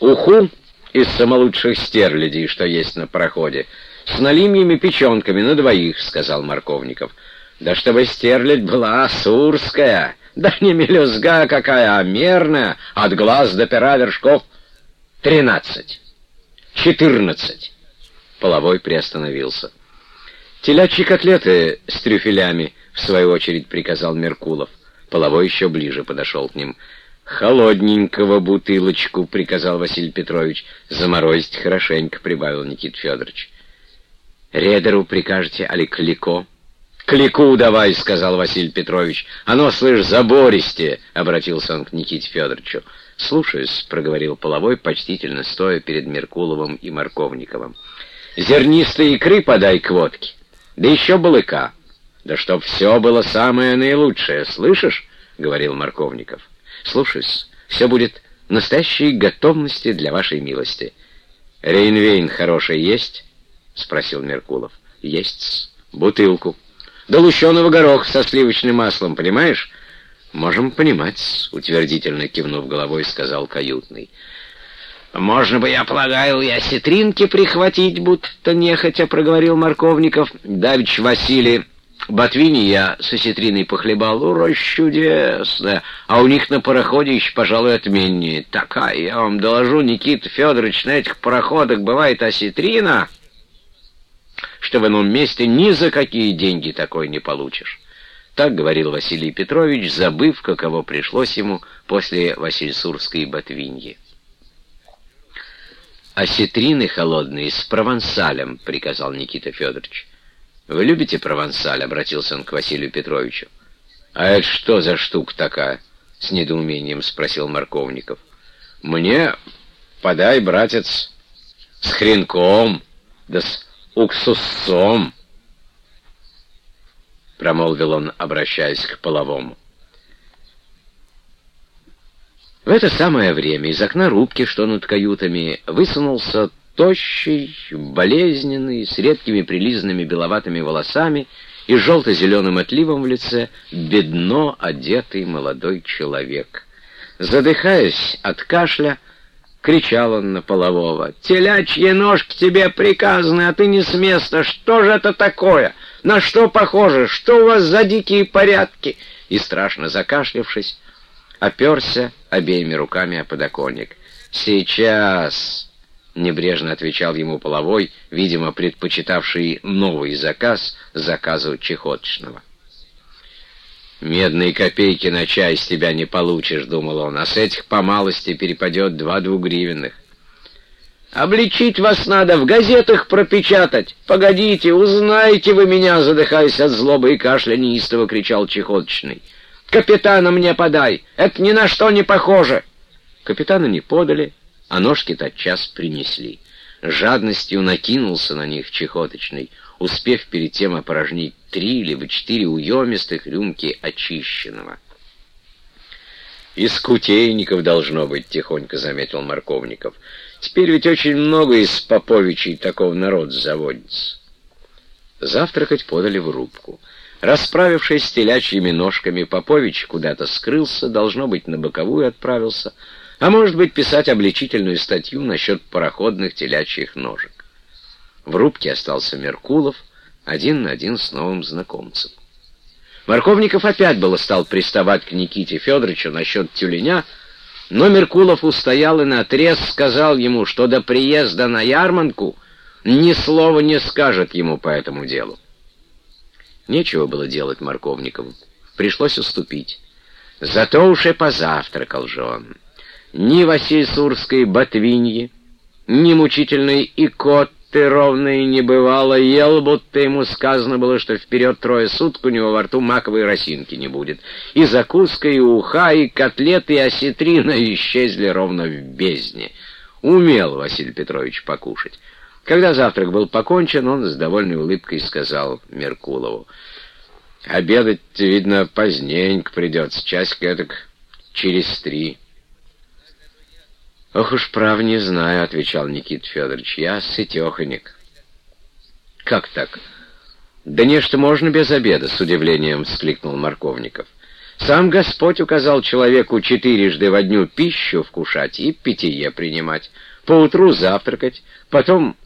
уху из самолучших стерлядей, что есть на проходе, с налимьями печенками на двоих, — сказал Марковников. Да чтобы стерлядь была асурская, да не мелюзга какая, а мерная, от глаз до пера вершков тринадцать, четырнадцать. Половой приостановился. «Телячьи котлеты с трюфелями», — в свою очередь приказал Меркулов. Половой еще ближе подошел к ним. «Холодненького бутылочку», — приказал Василий Петрович. «Заморозить хорошенько», — прибавил Никит Федорович. «Редеру прикажете, али клико?» «Клику давай», — сказал Василий Петрович. «Оно, слышь, забористее», — обратился он к Никите Федоровичу. «Слушаюсь», — проговорил Половой, почтительно стоя перед Меркуловым и Марковниковым. «Зернистой икры подай к водке, да еще балыка. Да чтоб все было самое наилучшее, слышишь?» — говорил Марковников. Слушаюсь. Все будет в настоящей готовности для вашей милости. Рейнвейн хороший есть? Спросил Меркулов. Есть. Бутылку. Да лущеного гороха со сливочным маслом, понимаешь? Можем понимать, утвердительно кивнув головой, сказал каютный. «Можно бы, я полагаю, и осетринки прихватить, будто нехотя», — проговорил Марковников. Давич Василий Ботвини я с осетриной похлебал, ура, чудесно. А у них на пароходе еще, пожалуй, отменнее. Такая, я вам доложу, Никита Федорович, на этих пароходах бывает осетрина, что в ином месте ни за какие деньги такой не получишь. Так говорил Василий Петрович, забыв, каково пришлось ему после Васильсурской ботвиньи. «Осетрины холодные с провансалем», — приказал Никита Федорович. «Вы любите провансаль?» — обратился он к Василию Петровичу. «А это что за штука такая?» — с недоумением спросил Марковников. «Мне подай, братец, с хренком, да с уксусом», — промолвил он, обращаясь к половому. В это самое время из окна рубки, что над каютами, высунулся тощий, болезненный, с редкими прилизанными беловатыми волосами и желто-зеленым отливом в лице, бедно одетый молодой человек. Задыхаясь от кашля, кричал он на полового. «Телячьи ножки тебе приказаны, а ты не с места! Что же это такое? На что похоже? Что у вас за дикие порядки?» И, страшно закашлявшись, оперся обеими руками о подоконник. «Сейчас!» Небрежно отвечал ему половой, видимо, предпочитавший новый заказ заказу чехоточного. «Медные копейки на чай с тебя не получишь», — думал он, — «а с этих по малости перепадет два двугривенных». «Обличить вас надо, в газетах пропечатать! Погодите, узнаете вы меня!» Задыхаясь от злобы и кашля, неистово кричал чехоточный. «Капитана мне подай! Это ни на что не похоже!» Капитана не подали, а ножки тотчас принесли. Жадностью накинулся на них чехоточный, успев перед тем опорожнить три или четыре уемистых рюмки очищенного. «Из кутейников должно быть», — тихонько заметил Марковников. «Теперь ведь очень много из поповичей такого народа заводится». Завтракать подали в рубку. Расправившись с телячьими ножками, Попович куда-то скрылся, должно быть, на боковую отправился — а может быть писать обличительную статью насчет пароходных телячьих ножек. В рубке остался Меркулов, один на один с новым знакомцем. Марковников опять было стал приставать к Никите Федоровичу насчет тюленя, но Меркулов устоял и наотрез сказал ему, что до приезда на Ярманку ни слова не скажет ему по этому делу. Нечего было делать Марковникову, пришлось уступить. Зато уж и позавтракал же он ни Васильсурской ботвиньи, ни мучительной икоты ровной не бывало, ел, будто ему сказано было, что вперед трое суток у него во рту маковой росинки не будет. И закуска, и уха, и котлеты, и осетрина исчезли ровно в бездне. Умел Василий Петрович покушать. Когда завтрак был покончен, он с довольной улыбкой сказал Меркулову, «Обедать, видно, поздненько придется, часик этак через три». «Ох уж прав не знаю», — отвечал Никит Федорович, — «я сытеханик». «Как так?» «Да нечто можно без обеда», — с удивлением вскликнул Марковников. Сам Господь указал человеку четырежды во дню пищу вкушать и питье принимать, поутру завтракать, потом